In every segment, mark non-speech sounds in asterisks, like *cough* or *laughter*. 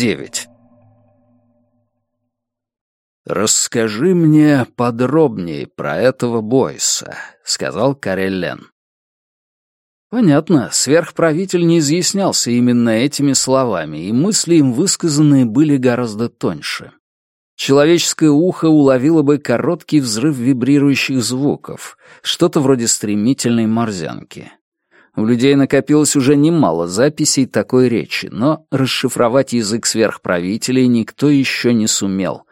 9. «Расскажи мне подробнее про этого Бойса», — сказал Кареллен. Понятно, сверхправитель не изъяснялся именно этими словами, и мысли им высказанные были гораздо тоньше. Человеческое ухо уловило бы короткий взрыв вибрирующих звуков, что-то вроде стремительной морзянки. У людей накопилось уже немало записей такой речи, но расшифровать язык сверхправителей никто еще не сумел.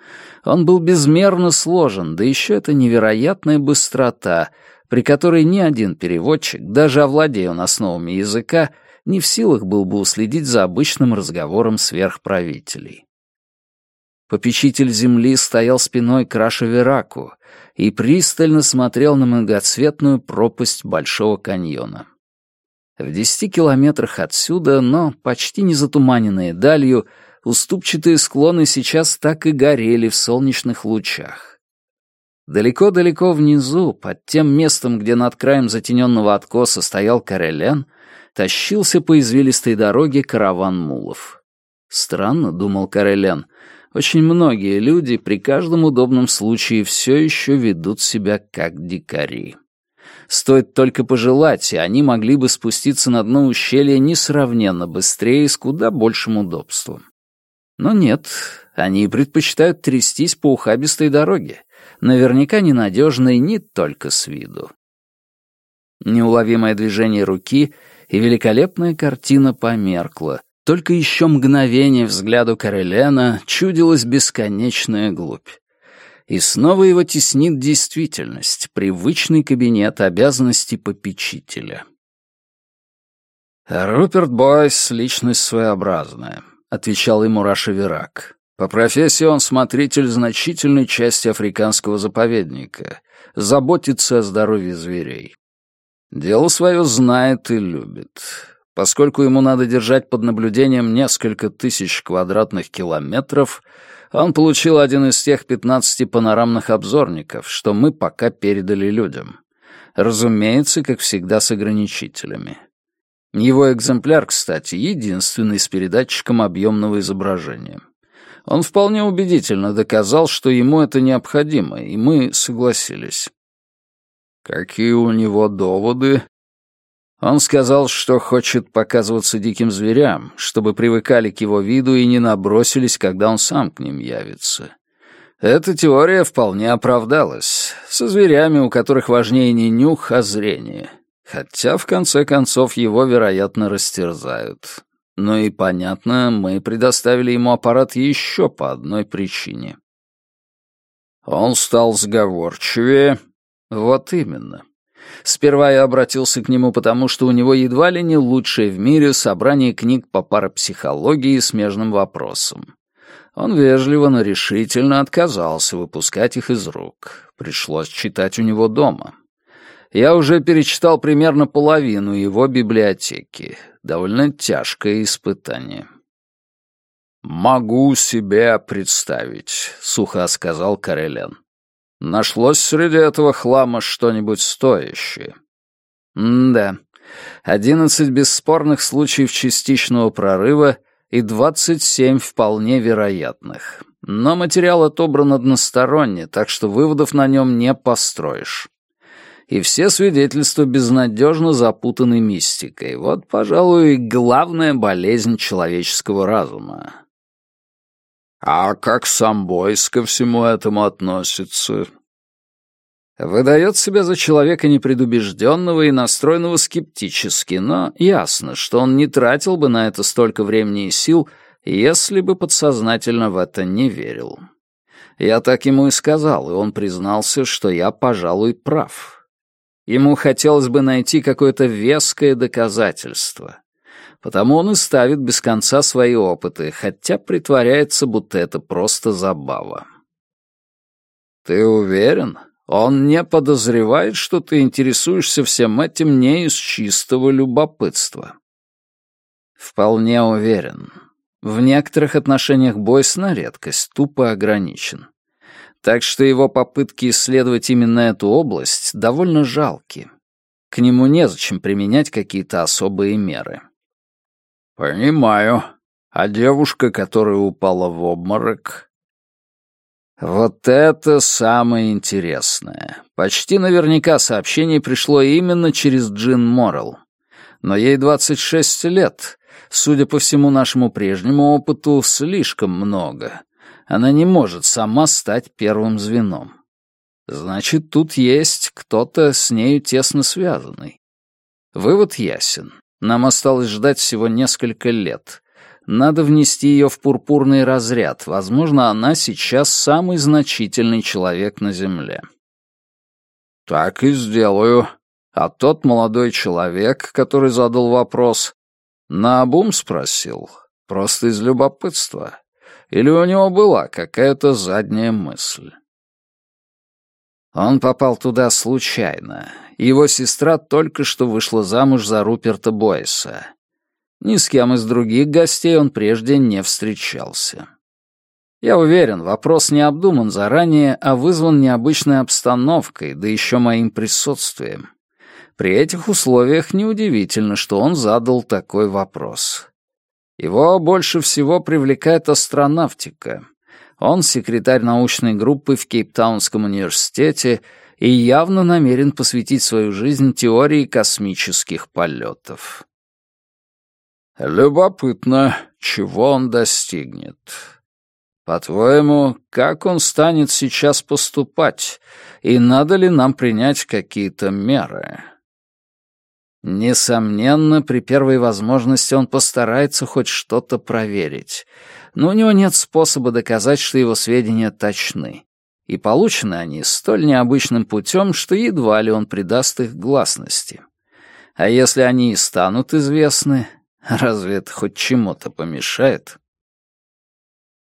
Он был безмерно сложен, да еще это невероятная быстрота, при которой ни один переводчик, даже овладея он основами языка, не в силах был бы уследить за обычным разговором сверхправителей. Попечитель земли стоял спиной к Рашевераку и пристально смотрел на многоцветную пропасть Большого каньона. В десяти километрах отсюда, но почти не затуманенные далью, уступчатые склоны сейчас так и горели в солнечных лучах. Далеко-далеко внизу, под тем местом, где над краем затененного откоса стоял Карелен, тащился по извилистой дороге караван мулов. Странно, думал Карелен, очень многие люди при каждом удобном случае все еще ведут себя как дикари. Стоит только пожелать, и они могли бы спуститься на дно ущелья несравненно быстрее и с куда большим удобством. Но нет, они предпочитают трястись по ухабистой дороге, наверняка ненадежной не только с виду. Неуловимое движение руки и великолепная картина померкла. Только еще мгновение взгляду Карелена чудилась бесконечная глубь. И снова его теснит действительность, привычный кабинет обязанностей попечителя. «Руперт Бойс — личность своеобразная», — отвечал ему Раша Верак. «По профессии он смотритель значительной части африканского заповедника, заботится о здоровье зверей. Дело свое знает и любит. Поскольку ему надо держать под наблюдением несколько тысяч квадратных километров, он получил один из тех 15 панорамных обзорников, что мы пока передали людям. Разумеется, как всегда, с ограничителями. Его экземпляр, кстати, единственный с передатчиком объемного изображения. Он вполне убедительно доказал, что ему это необходимо, и мы согласились. Какие у него доводы? Он сказал, что хочет показываться диким зверям, чтобы привыкали к его виду и не набросились, когда он сам к ним явится. Эта теория вполне оправдалась. Со зверями, у которых важнее не нюх, а зрение. Хотя, в конце концов, его, вероятно, растерзают. Но и понятно, мы предоставили ему аппарат еще по одной причине. Он стал сговорчивее. Вот именно. Сперва я обратился к нему потому, что у него едва ли не лучшее в мире собрание книг по парапсихологии и смежным вопросам. Он вежливо, но решительно отказался выпускать их из рук. Пришлось читать у него дома. Я уже перечитал примерно половину его библиотеки. Довольно тяжкое испытание. «Могу себе представить», — сухо сказал Карелен. Нашлось среди этого хлама что-нибудь стоящее? М-да. Одиннадцать бесспорных случаев частичного прорыва и двадцать семь вполне вероятных. Но материал отобран односторонне, так что выводов на нем не построишь. И все свидетельства безнадежно запутаны мистикой. Вот, пожалуй, главная болезнь человеческого разума. А как сам Бойс ко всему этому относится? Выдает себя за человека непредубежденного и настроенного скептически, но ясно, что он не тратил бы на это столько времени и сил, если бы подсознательно в это не верил. Я так ему и сказал, и он признался, что я, пожалуй, прав. Ему хотелось бы найти какое-то веское доказательство. Потому он и ставит без конца свои опыты, хотя притворяется, будто это просто забава. «Ты уверен? Он не подозревает, что ты интересуешься всем этим не из чистого любопытства?» «Вполне уверен. В некоторых отношениях Бойс на редкость тупо ограничен. Так что его попытки исследовать именно эту область довольно жалки. К нему незачем применять какие-то особые меры». «Понимаю. А девушка, которая упала в обморок? Вот это самое интересное. Почти наверняка сообщение пришло именно через Джин Моррелл. Но ей 26 лет. Судя по всему нашему прежнему опыту, слишком много. Она не может сама стать первым звеном. Значит, тут есть кто-то с нею тесно связанный. Вывод ясен. Нам осталось ждать всего несколько лет. Надо внести ее в пурпурный разряд. Возможно, она сейчас самый значительный человек на Земле. Так и сделаю. А тот молодой человек, который задал вопрос, наобум спросил, просто из любопытства. Или у него была какая-то задняя мысль? Он попал туда случайно. Его сестра только что вышла замуж за Руперта Бойса. Ни с кем из других гостей он прежде не встречался. Я уверен, вопрос не обдуман заранее, а вызван необычной обстановкой, да еще моим присутствием. При этих условиях неудивительно, что он задал такой вопрос. Его больше всего привлекает астронавтика. Он секретарь научной группы в Кейптаунском университете и явно намерен посвятить свою жизнь теории космических полетов. Любопытно, чего он достигнет. По-твоему, как он станет сейчас поступать, и надо ли нам принять какие-то меры? Несомненно, при первой возможности он постарается хоть что-то проверить, но у него нет способа доказать, что его сведения точны. И получены они столь необычным путем, что едва ли он придаст их гласности. А если они и станут известны, разве это хоть чему-то помешает?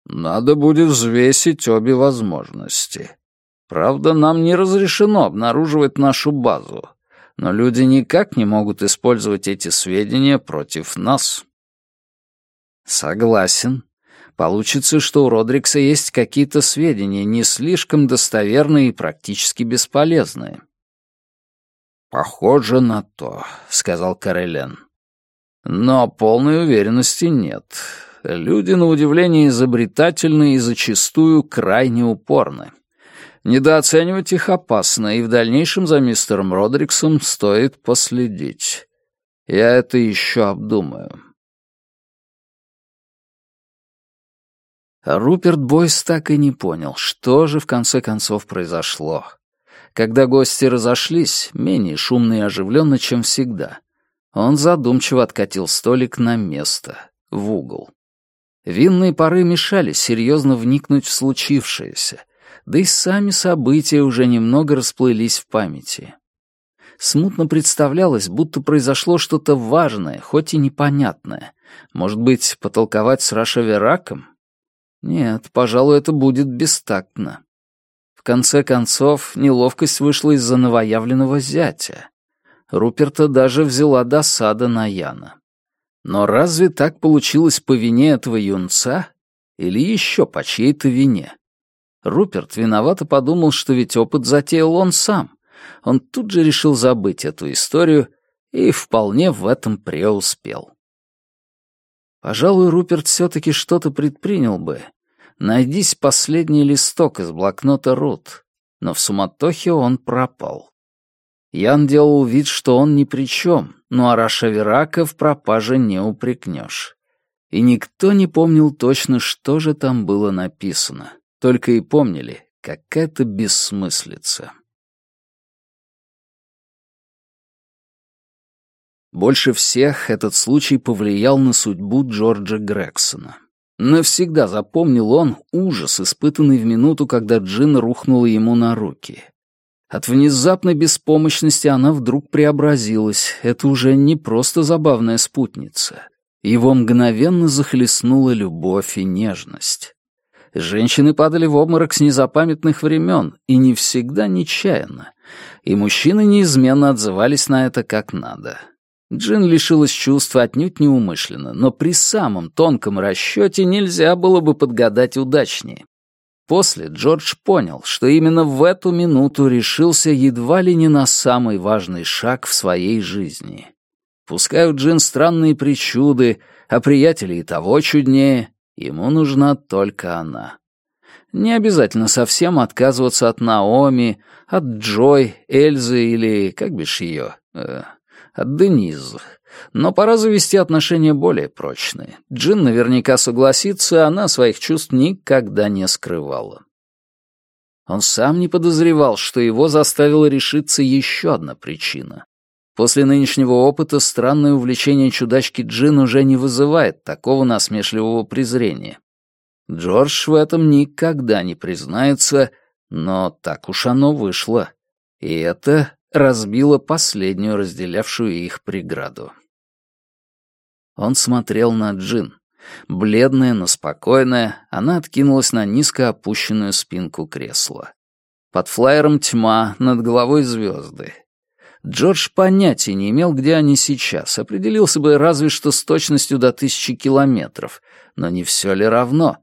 Надо будет взвесить обе возможности. Правда, нам не разрешено обнаруживать нашу базу, но люди никак не могут использовать эти сведения против нас. Согласен, Получится, что у Родрикса есть какие-то сведения, не слишком достоверные и практически бесполезные. «Похоже на то», — сказал Карелен. «Но полной уверенности нет. Люди, на удивление, изобретательны и зачастую крайне упорны. Недооценивать их опасно, и в дальнейшем за мистером Родриксом стоит последить. Я это еще обдумаю». Руперт Бойс так и не понял, что же в конце концов произошло. Когда гости разошлись, менее шумно и оживленно, чем всегда, он задумчиво откатил столик на место, в угол. Винные пары мешали серьезно вникнуть в случившееся, да и сами события уже немного расплылись в памяти. Смутно представлялось, будто произошло что-то важное, хоть и непонятное. Может быть, потолковать с Рашавераком? Нет, пожалуй, это будет бестактно. В конце концов, неловкость вышла из-за новоявленного зятя. Руперта даже взяла досада на Яна. Но разве так получилось по вине этого юнца? Или еще по чьей-то вине? Руперт виновато подумал, что ведь опыт затеял он сам. Он тут же решил забыть эту историю и вполне в этом преуспел. Пожалуй, Руперт все-таки что-то предпринял бы. Найдись последний листок из блокнота Рут, но в суматохе он пропал. Ян делал вид, что он ни при чем, но Араша Верака в пропаже не упрекнешь. И никто не помнил точно, что же там было написано. Только и помнили, какая-то бессмыслица. Больше всех этот случай повлиял на судьбу Джорджа Грексона. Навсегда запомнил он ужас, испытанный в минуту, когда Джин рухнула ему на руки. От внезапной беспомощности она вдруг преобразилась. Это уже не просто забавная спутница. Его мгновенно захлестнула любовь и нежность. Женщины падали в обморок с незапамятных времен, и не всегда нечаянно. И мужчины неизменно отзывались на это как надо. Джин лишилась чувства отнюдь неумышленно, но при самом тонком расчете нельзя было бы подгадать удачнее. После Джордж понял, что именно в эту минуту решился едва ли не на самый важный шаг в своей жизни. Пускай у Джин странные причуды, а приятели и того чуднее, ему нужна только она. Не обязательно совсем отказываться от Наоми, от Джой, Эльзы или, как бишь ее, э, от Дениз. Но пора завести отношения более прочные. Джин наверняка согласится, она своих чувств никогда не скрывала. Он сам не подозревал, что его заставила решиться еще одна причина. После нынешнего опыта странное увлечение чудачки Джин уже не вызывает такого насмешливого презрения. Джордж в этом никогда не признается, но так уж оно вышло. И это разбило последнюю разделявшую их преграду. Он смотрел на Джин. Бледная, но спокойная, она откинулась на низко опущенную спинку кресла. Под флайером тьма, над головой звезды. Джордж понятия не имел, где они сейчас, определился бы разве что с точностью до тысячи километров, но не все ли равно.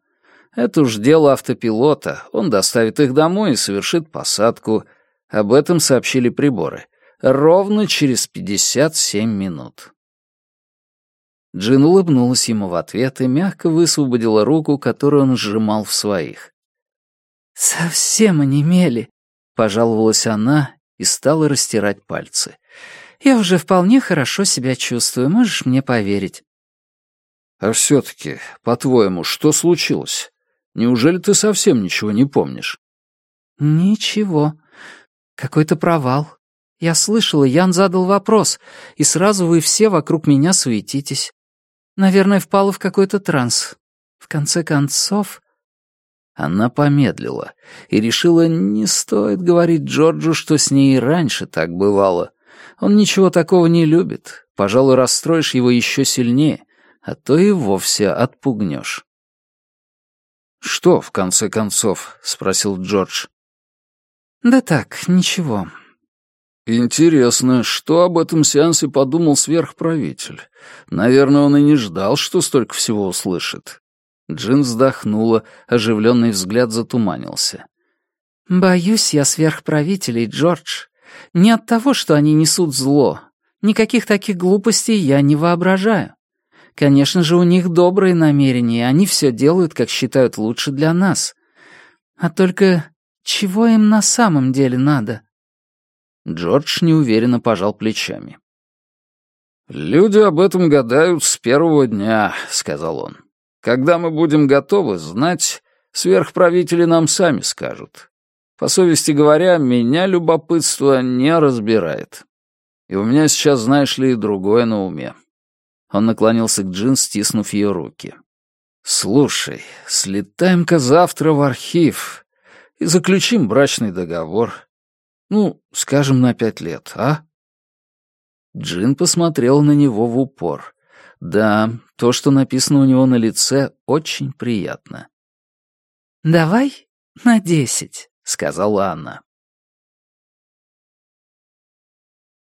Это уж дело автопилота, он доставит их домой и совершит посадку. Об этом сообщили приборы. Ровно через 57 минут. Джин улыбнулась ему в ответ и мягко высвободила руку, которую он сжимал в своих. «Совсем онемели», — пожаловалась она и стала растирать пальцы. «Я уже вполне хорошо себя чувствую, можешь мне поверить». «А все-таки, по-твоему, что случилось? Неужели ты совсем ничего не помнишь?» «Ничего. Какой-то провал. Я слышала, Ян задал вопрос, и сразу вы все вокруг меня суетитесь. Наверное, впала в какой-то транс. В конце концов... Она помедлила и решила, не стоит говорить Джорджу, что с ней и раньше так бывало. Он ничего такого не любит. Пожалуй, расстроишь его еще сильнее, а то и вовсе отпугнешь. «Что, в конце концов?» — спросил Джордж. «Да так, ничего. Интересно, что об этом сеансе подумал сверхправитель? Наверное, он и не ждал, что столько всего услышит. Джин вздохнула, оживленный взгляд затуманился. «Боюсь я сверхправителей, Джордж. Не от того, что они несут зло. Никаких таких глупостей я не воображаю. Конечно же, у них добрые намерения, они все делают, как считают лучше для нас. А только чего им на самом деле надо?» Джордж неуверенно пожал плечами. «Люди об этом гадают с первого дня», — сказал он. «Когда мы будем готовы знать, сверхправители нам сами скажут. По совести говоря, меня любопытство не разбирает. И у меня сейчас, знаешь ли, другое на уме». Он наклонился к Джин, стиснув ее руки. «Слушай, слетаем-ка завтра в архив и заключим брачный договор. Ну, скажем, на пять лет, а?» Джин посмотрел на него в упор. Да, то, что написано у него на лице, очень приятно. «Давай на десять», — сказала она.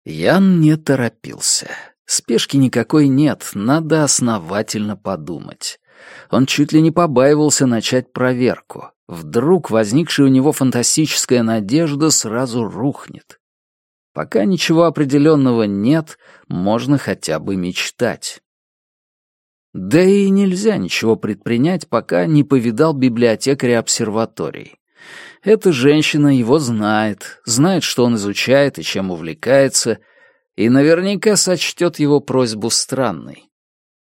Ян не торопился. Спешки никакой нет, надо основательно подумать. Он чуть ли не побаивался начать проверку. Вдруг возникшая у него фантастическая надежда сразу рухнет. Пока ничего определенного нет, можно хотя бы мечтать. Да и нельзя ничего предпринять, пока не повидал библиотекаря обсерватории. Эта женщина его знает, знает, что он изучает и чем увлекается, и наверняка сочтет его просьбу странной.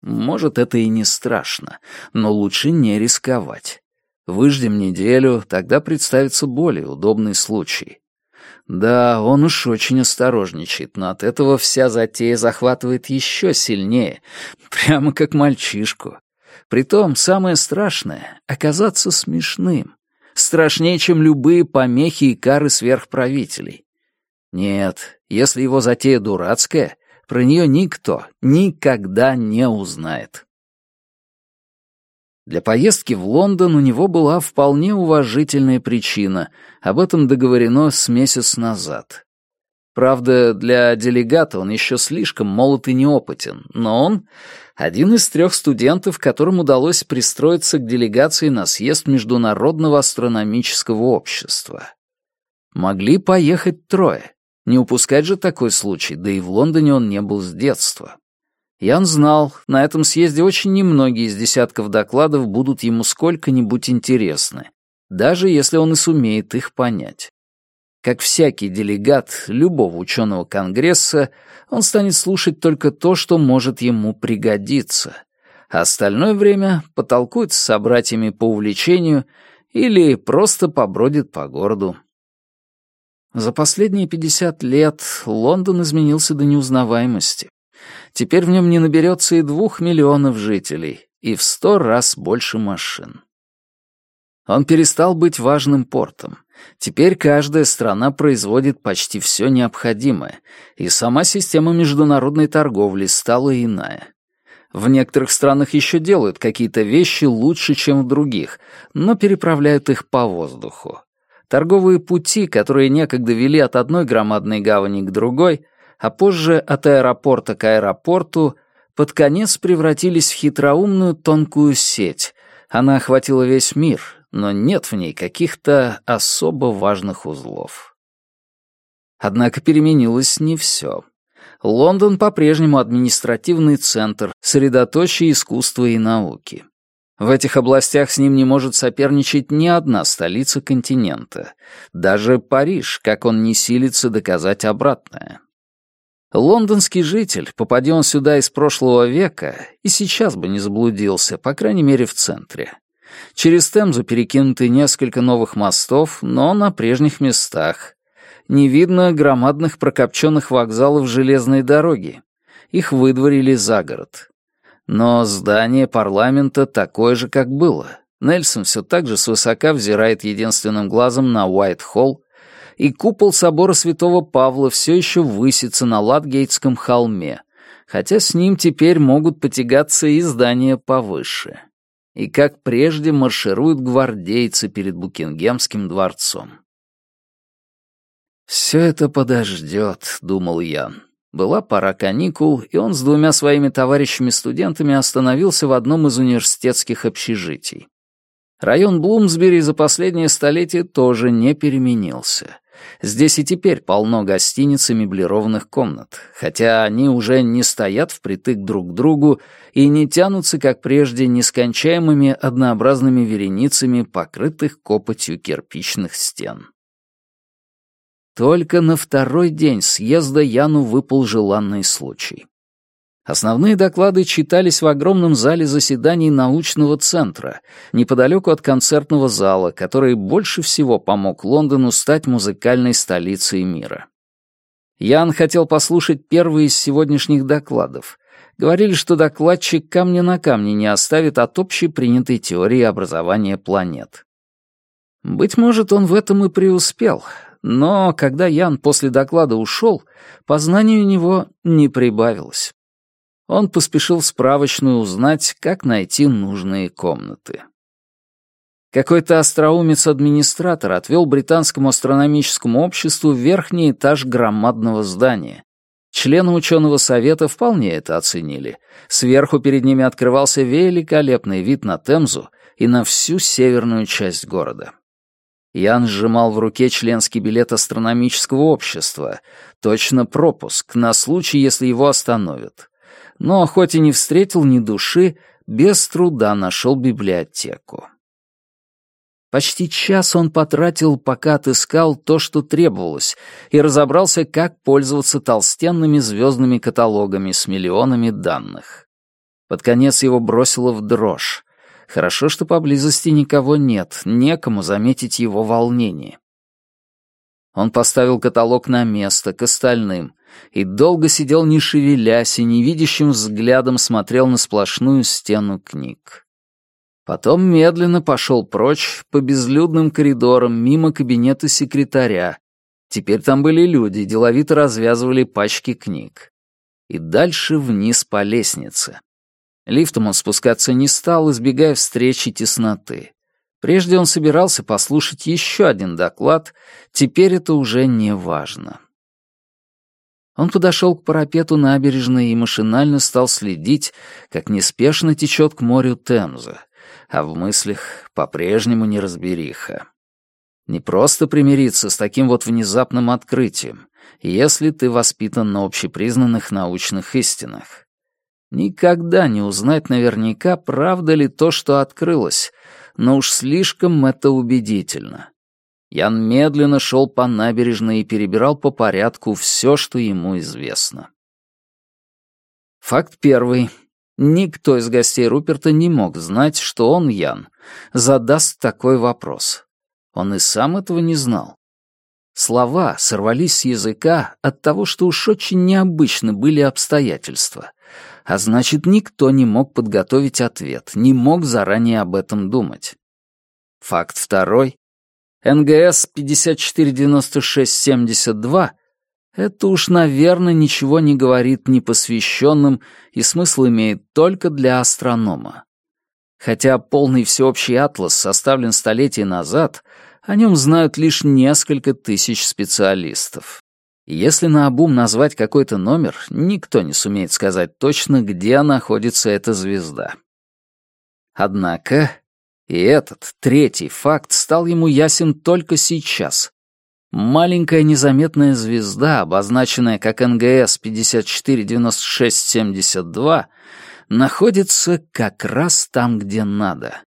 Может, это и не страшно, но лучше не рисковать. Выждем неделю, тогда представится более удобный случай. Да, он уж очень осторожничает, но от этого вся затея захватывает еще сильнее, *laughs* прямо как мальчишку. Притом, самое страшное — оказаться смешным. Страшнее, чем любые помехи и кары сверхправителей. Нет, если его затея дурацкая, про нее никто никогда не узнает. Для поездки в Лондон у него была вполне уважительная причина, об этом договорено с месяц назад. Правда, для делегата он еще слишком молод и неопытен, но он — один из трех студентов, которым удалось пристроиться к делегации на съезд Международного астрономического общества. Могли поехать трое. Не упускать же такой случай, да и в Лондоне он не был с детства. Ян знал, на этом съезде очень немногие из десятков докладов будут ему сколько-нибудь интересны, даже если он и сумеет их понять. Как всякий делегат любого ученого конгресса, он станет слушать только то, что может ему пригодиться, а остальное время потолкует с собратьями по увлечению или просто побродит по городу. За последние 50 лет Лондон изменился до неузнаваемости. Теперь в нем не наберется и двух миллионов жителей, и в сто раз больше машин. Он перестал быть важным портом. Теперь каждая страна производит почти все необходимое, и сама система международной торговли стала иная. В некоторых странах еще делают какие-то вещи лучше, чем в других, но переправляют их по воздуху. Торговые пути, которые некогда вели от одной громадной гавани к другой, а позже от аэропорта к аэропорту, под конец превратились в хитроумную тонкую сеть. Она охватила весь мир, но нет в ней каких-то особо важных узлов. Однако переменилось не все. Лондон по-прежнему административный центр, средоточие искусства и науки. В этих областях с ним не может соперничать ни одна столица континента. Даже Париж, как он не силится доказать обратное. Лондонский житель, попади он сюда из прошлого века, и сейчас бы не заблудился, по крайней мере, в центре. Через Темзу перекинуты несколько новых мостов, но на прежних местах. Не видно громадных прокопченных вокзалов железной дороги. Их выдворили за город. Но здание парламента такое же, как было. Нельсон все так же свысока взирает единственным глазом на Уайт-Холл, и купол собора святого Павла все еще высится на Латгейтском холме, хотя с ним теперь могут потягаться и здания повыше и как прежде маршируют гвардейцы перед Букингемским дворцом. «Все это подождет», — думал Ян. Была пора каникул, и он с двумя своими товарищами-студентами остановился в одном из университетских общежитий. Район Блумсбери за последнее столетие тоже не переменился. Здесь и теперь полно гостиниц и меблированных комнат, хотя они уже не стоят впритык друг к другу и не тянутся, как прежде, нескончаемыми однообразными вереницами покрытых копотью кирпичных стен. Только на второй день съезда Яну выпал желанный случай. Основные доклады читались в огромном зале заседаний научного центра, неподалеку от концертного зала, который больше всего помог Лондону стать музыкальной столицей мира. Ян хотел послушать первый из сегодняшних докладов. Говорили, что докладчик камня на камне не оставит от общепринятой теории образования планет. Быть может, он в этом и преуспел, но когда Ян после доклада ушел, познаний у него не прибавилось. Он поспешил в справочную узнать, как найти нужные комнаты. Какой-то остроумец-администратор отвел британскому астрономическому обществу верхний этаж громадного здания. Члены ученого совета вполне это оценили. Сверху перед ними открывался великолепный вид на Темзу и на всю северную часть города. Ян сжимал в руке членский билет астрономического общества, точно пропуск, на случай, если его остановят но, хоть и не встретил ни души, без труда нашел библиотеку. Почти час он потратил, пока отыскал то, что требовалось, и разобрался, как пользоваться толстенными звездными каталогами с миллионами данных. Под конец его бросило в дрожь. Хорошо, что поблизости никого нет, некому заметить его волнение. Он поставил каталог на место, к остальным, и долго сидел не шевелясь и невидящим взглядом смотрел на сплошную стену книг. Потом медленно пошел прочь по безлюдным коридорам мимо кабинета секретаря. Теперь там были люди, деловито развязывали пачки книг. И дальше вниз по лестнице. Лифтом он спускаться не стал, избегая встречи тесноты. Прежде он собирался послушать еще один доклад, теперь это уже не важно. Он подошел к парапету набережной и машинально стал следить, как неспешно течет к морю Темза, а в мыслях по-прежнему неразбериха. Не просто примириться с таким вот внезапным открытием, если ты воспитан на общепризнанных научных истинах. Никогда не узнать наверняка, правда ли то, что открылось, но уж слишком это убедительно. Ян медленно шел по набережной и перебирал по порядку все, что ему известно. Факт первый. Никто из гостей Руперта не мог знать, что он, Ян, задаст такой вопрос. Он и сам этого не знал. Слова сорвались с языка от того, что уж очень необычны были обстоятельства. А значит, никто не мог подготовить ответ, не мог заранее об этом думать. Факт второй. НГС 549672 это уж, наверное, ничего не говорит непосвященным и смысл имеет только для астронома. Хотя полный всеобщий атлас составлен столетия назад, о нем знают лишь несколько тысяч специалистов. Если наобум назвать какой-то номер, никто не сумеет сказать точно, где находится эта звезда. Однако и этот, третий факт стал ему ясен только сейчас. Маленькая незаметная звезда, обозначенная как НГС 549672, находится как раз там, где надо.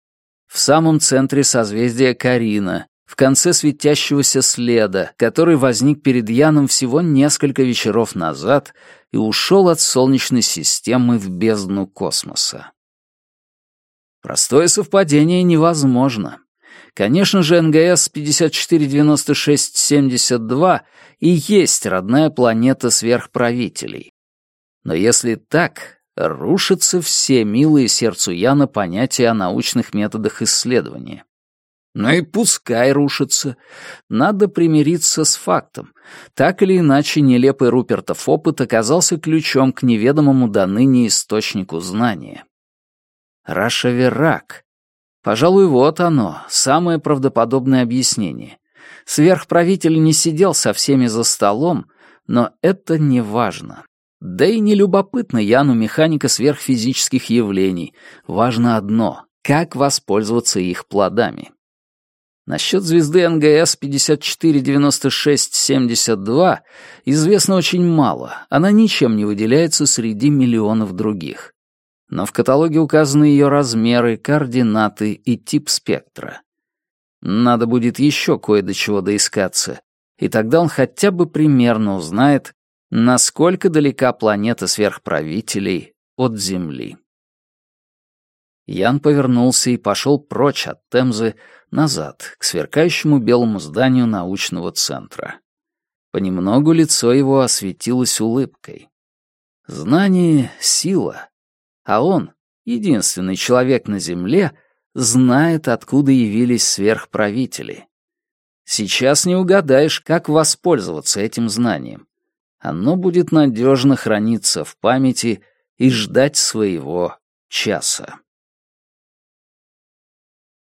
В самом центре созвездия Карина, в конце светящегося следа, который возник перед Яном всего несколько вечеров назад и ушел от Солнечной системы в бездну космоса. Простое совпадение невозможно. Конечно же, НГС 549672 и есть родная планета сверхправителей. Но если так, рушатся все милые сердцу Яна понятия о научных методах исследования. Ну и пускай рушится. Надо примириться с фактом. Так или иначе, нелепый Рупертов опыт оказался ключом к неведомому до ныне источнику знания. Рашаверак. Пожалуй, вот оно, самое правдоподобное объяснение. Сверхправитель не сидел со всеми за столом, но это не важно. Да и не любопытно Яну механика сверхфизических явлений. Важно одно — как воспользоваться их плодами. Насчет звезды НГС 549672 известно очень мало, она ничем не выделяется среди миллионов других. Но в каталоге указаны ее размеры, координаты и тип спектра. Надо будет еще кое до чего доискаться, и тогда он хотя бы примерно узнает, насколько далека планета сверхправителей от Земли. Ян повернулся и пошел прочь от Темзы назад, к сверкающему белому зданию научного центра. Понемногу лицо его осветилось улыбкой. Знание — сила, а он, единственный человек на Земле, знает, откуда явились сверхправители. Сейчас не угадаешь, как воспользоваться этим знанием. Оно будет надежно храниться в памяти и ждать своего часа.